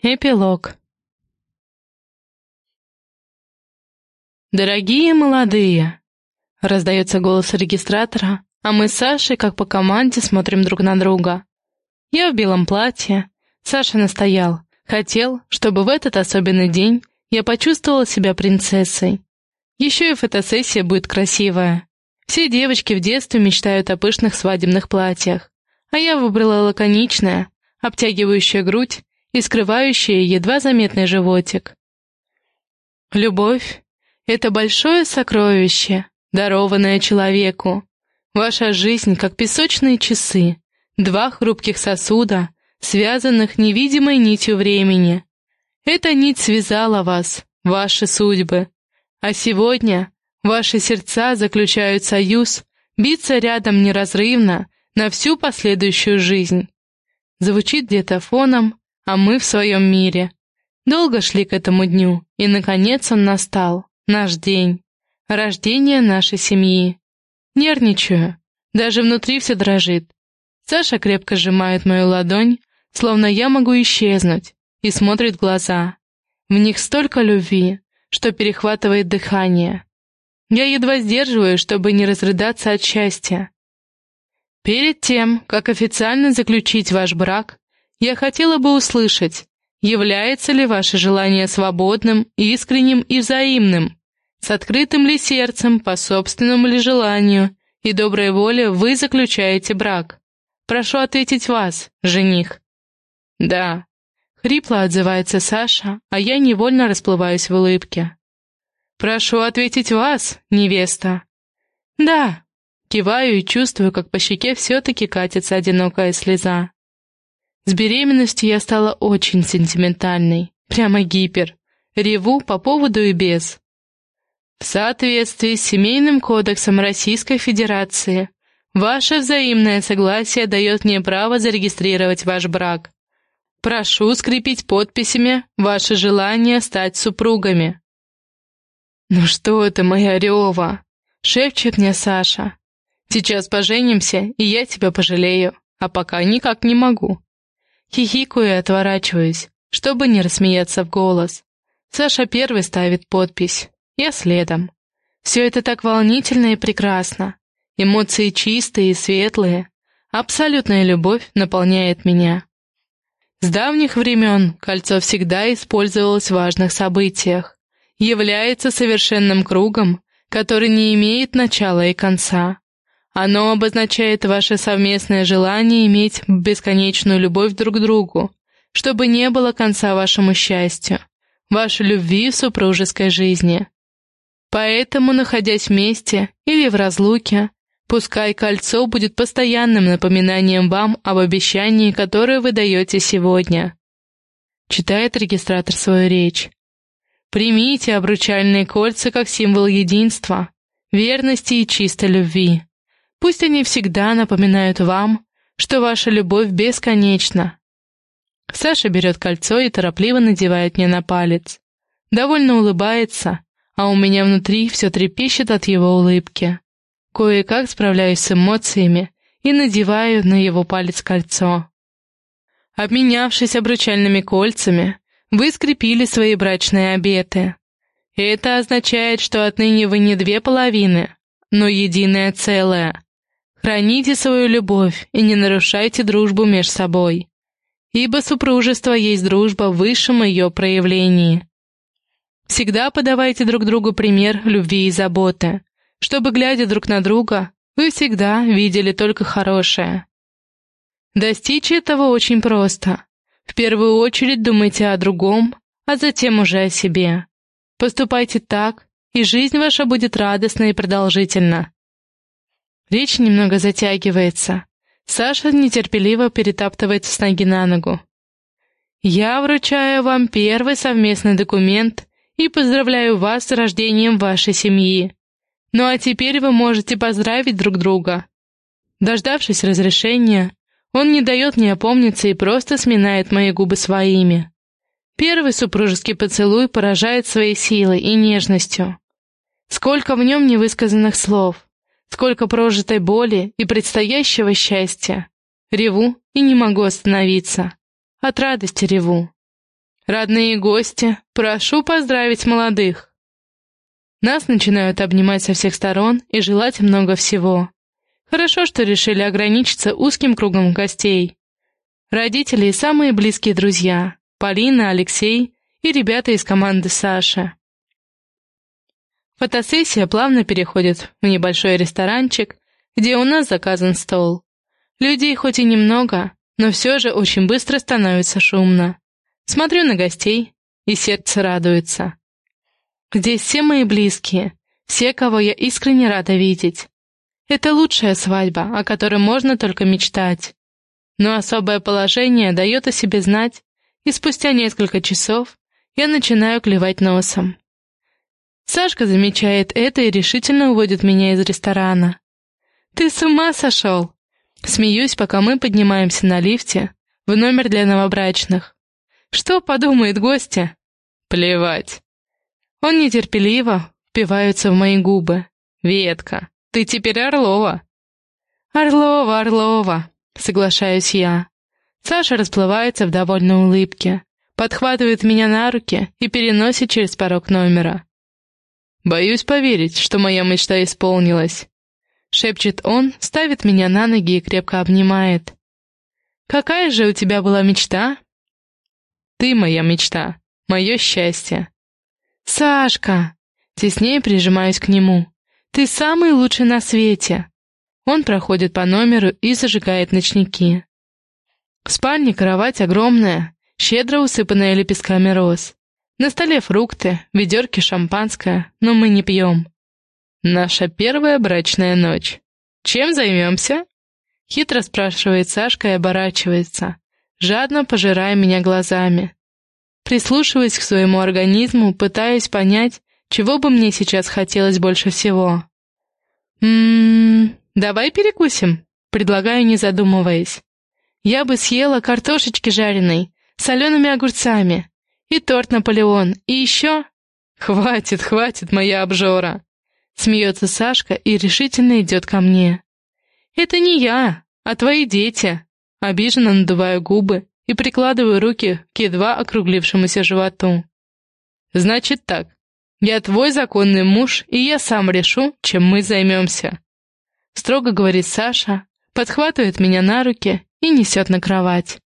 Эпилог «Дорогие молодые!» — раздается голос регистратора, а мы с Сашей, как по команде, смотрим друг на друга. Я в белом платье, Саша настоял, хотел, чтобы в этот особенный день я почувствовала себя принцессой. Еще и фотосессия будет красивая. Все девочки в детстве мечтают о пышных свадебных платьях, а я выбрала лаконичное, обтягивающее грудь и скрывающее едва заметный животик. Любовь — это большое сокровище, дарованное человеку. Ваша жизнь, как песочные часы, два хрупких сосуда, связанных невидимой нитью времени. Эта нить связала вас, ваши судьбы. А сегодня ваши сердца заключают союз, биться рядом неразрывно на всю последующую жизнь. Звучит где-то фоном, а мы в своем мире. Долго шли к этому дню, и, наконец, он настал. Наш день. Рождение нашей семьи. Нервничаю. Даже внутри все дрожит. Саша крепко сжимает мою ладонь, словно я могу исчезнуть, и смотрит в глаза. В них столько любви, что перехватывает дыхание. Я едва сдерживаю, чтобы не разрыдаться от счастья. Перед тем, как официально заключить ваш брак, я хотела бы услышать, является ли ваше желание свободным, искренним и взаимным, с открытым ли сердцем, по собственному ли желанию и доброй воле вы заключаете брак. Прошу ответить вас, жених. Да. Хрипло отзывается Саша, а я невольно расплываюсь в улыбке. Прошу ответить вас, невеста. Да. Киваю и чувствую, как по щеке все-таки катится одинокая слеза. С беременностью я стала очень сентиментальной, прямо гипер. Реву по поводу и без. В соответствии с Семейным кодексом Российской Федерации, ваше взаимное согласие дает мне право зарегистрировать ваш брак. Прошу скрепить подписями ваше желание стать супругами. «Ну что это, моя Рева?» — шепчет мне Саша. «Сейчас поженимся, и я тебя пожалею, а пока никак не могу». Хихикаю и отворачиваюсь, чтобы не рассмеяться в голос. Саша первый ставит подпись, я следом. Все это так волнительно и прекрасно. Эмоции чистые и светлые. Абсолютная любовь наполняет меня. С давних времен кольцо всегда использовалось в важных событиях. Является совершенным кругом, который не имеет начала и конца. Оно обозначает ваше совместное желание иметь бесконечную любовь друг к другу, чтобы не было конца вашему счастью, вашей любви в супружеской жизни. Поэтому, находясь вместе или в разлуке, пускай кольцо будет постоянным напоминанием вам об обещании, которое вы даете сегодня. Читает регистратор свою речь. Примите обручальные кольца как символ единства, верности и чистой любви. Пусть они всегда напоминают вам, что ваша любовь бесконечна. Саша берет кольцо и торопливо надевает мне на палец. Довольно улыбается, а у меня внутри все трепещет от его улыбки. Кое-как справляюсь с эмоциями и надеваю на его палец кольцо. Обменявшись обручальными кольцами, вы скрепили свои брачные обеты. Это означает, что отныне вы не две половины, но единое целое. Храните свою любовь и не нарушайте дружбу между собой, ибо супружество есть дружба в высшем ее проявлении. Всегда подавайте друг другу пример любви и заботы, чтобы, глядя друг на друга, вы всегда видели только хорошее. Достичь этого очень просто. В первую очередь думайте о другом, а затем уже о себе. Поступайте так, и жизнь ваша будет радостна и продолжительна. Речь немного затягивается. Саша нетерпеливо перетаптывает с ноги на ногу. «Я вручаю вам первый совместный документ и поздравляю вас с рождением вашей семьи. Ну а теперь вы можете поздравить друг друга». Дождавшись разрешения, он не дает мне опомниться и просто сминает мои губы своими. Первый супружеский поцелуй поражает своей силой и нежностью. Сколько в нем невысказанных слов. Сколько прожитой боли и предстоящего счастья. Реву и не могу остановиться. От радости реву. Родные гости, прошу поздравить молодых. Нас начинают обнимать со всех сторон и желать много всего. Хорошо, что решили ограничиться узким кругом гостей. Родители и самые близкие друзья — Полина, Алексей и ребята из команды Саши. Фотосессия плавно переходит в небольшой ресторанчик, где у нас заказан стол. Людей хоть и немного, но все же очень быстро становится шумно. Смотрю на гостей, и сердце радуется. Здесь все мои близкие, все, кого я искренне рада видеть. Это лучшая свадьба, о которой можно только мечтать. Но особое положение дает о себе знать, и спустя несколько часов я начинаю клевать носом. Сашка замечает это и решительно уводит меня из ресторана. «Ты с ума сошел?» Смеюсь, пока мы поднимаемся на лифте в номер для новобрачных. Что подумает гостя? Плевать. Он нетерпеливо впивается в мои губы. Ветка, ты теперь Орлова. Орлова, Орлова, соглашаюсь я. Саша расплывается в довольной улыбке, подхватывает меня на руки и переносит через порог номера. «Боюсь поверить, что моя мечта исполнилась», — шепчет он, ставит меня на ноги и крепко обнимает. «Какая же у тебя была мечта?» Ты моя мечта, мое счастье. Сашка! Теснее прижимаюсь к нему. Ты самый лучший на свете. Он проходит по номеру и зажигает ночники. В спальне кровать огромная, щедро усыпанная лепестками роз. На столе фрукты, ведерки шампанское, но мы не пьем. Наша первая брачная ночь. Чем займемся? Хитро спрашивает Сашка и оборачивается жадно пожирая меня глазами. Прислушиваясь к своему организму, пытаясь понять, чего бы мне сейчас хотелось больше всего. «Ммм, давай перекусим», — предлагаю, не задумываясь. «Я бы съела картошечки жареной, солеными огурцами, и торт Наполеон, и еще...» «Хватит, хватит, моя обжора!» Смеется Сашка и решительно идет ко мне. «Это не я, а твои дети!» Обиженно надуваю губы и прикладываю руки к едва округлившемуся животу. «Значит так, я твой законный муж, и я сам решу, чем мы займемся», — строго говорит Саша, подхватывает меня на руки и несет на кровать.